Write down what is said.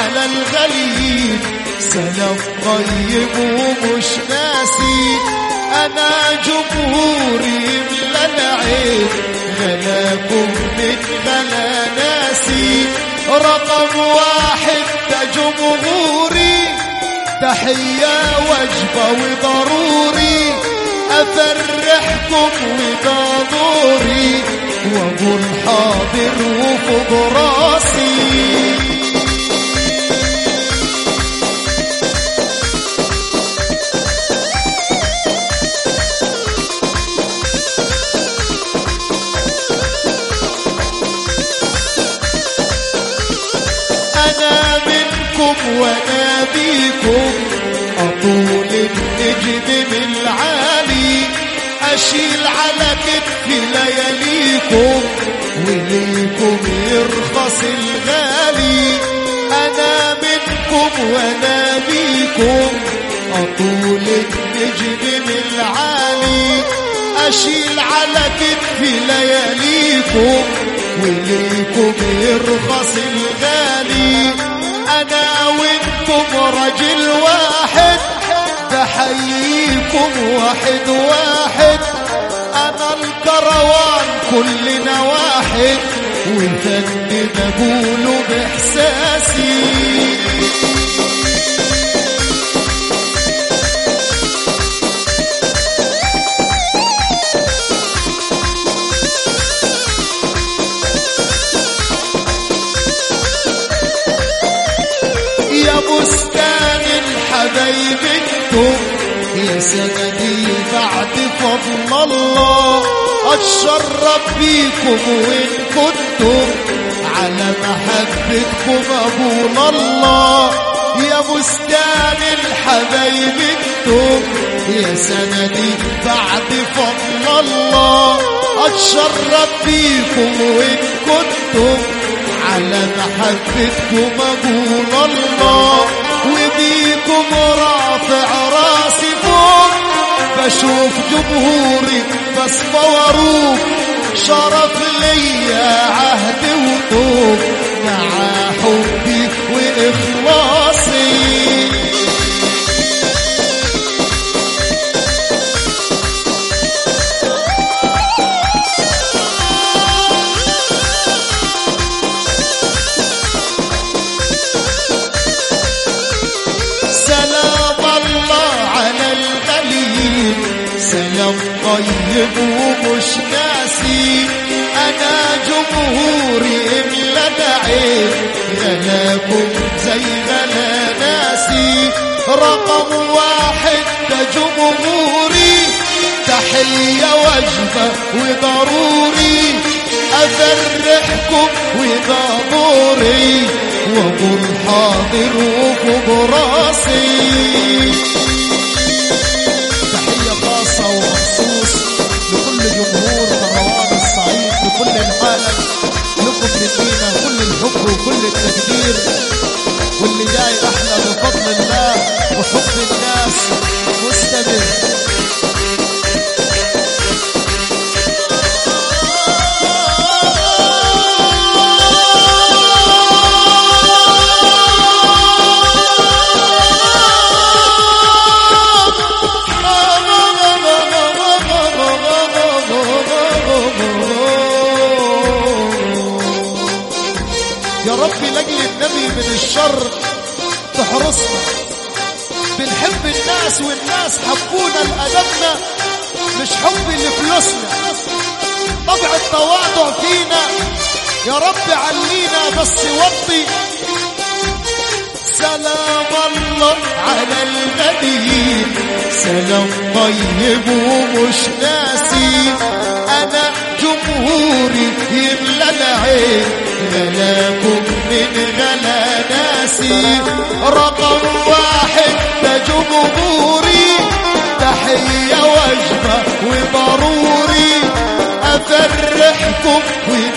على الغليل سلام طيب ومش ناسي أنا جمهوري ملا العين غلاكم من غلا ناسي. رقم واحد ده جمهوري. تحية وجبة وضروري. أفرحكم وده دوري وأقول حاضر وفوق راسي. منكم وأنا بيكم أطول النجم من العالي أشيل على كتفي لياليكم وليكم يرخص الغالي. أنا منكم وأنا بيكم أطول النجم من العالي أشيل على كتفي لياليكم وليكم يرخص الغالي. أنا وأنتم رجل واحد بحييكم واحد واحد. أنا الكروان كلنا واحد والفن بقوله بإحساسي. أنتم يا سندي بعد فضل الله أتشرف بيكم وان كنتم. على محبتكم ابو الله يا بستان الحبايب أنتم. يا سندي بعد فضل الله أتشرف بيكم وان كنتم. على محبتكم أقول الله. وبيكم رافع راسي فوق بشوف جمهوري بس فوروك شرف ليا عهد وطوب مع حبي واخلاصي سلام طيب ومش ناسي أنا جمهوري املا العين غلاكم زي غلا ناسي رقم واحد ده جمهوري. تحية وجبة وضروري. أفرحكم وده دوري وأقول حاضر وفوق راسي. تحرسنا بنحب الناس والناس حبونا لأدبنا مش حب لفلوسنا طبع التواضع فينا يا رب علينا بس وطي. سلام الله على النبي سلام طيب ومش ناسي أنا جمهوري يملى العين من غلا ناسي رقم واحد ده جمهوري تحية وجبة وضروري. أفرحكم وده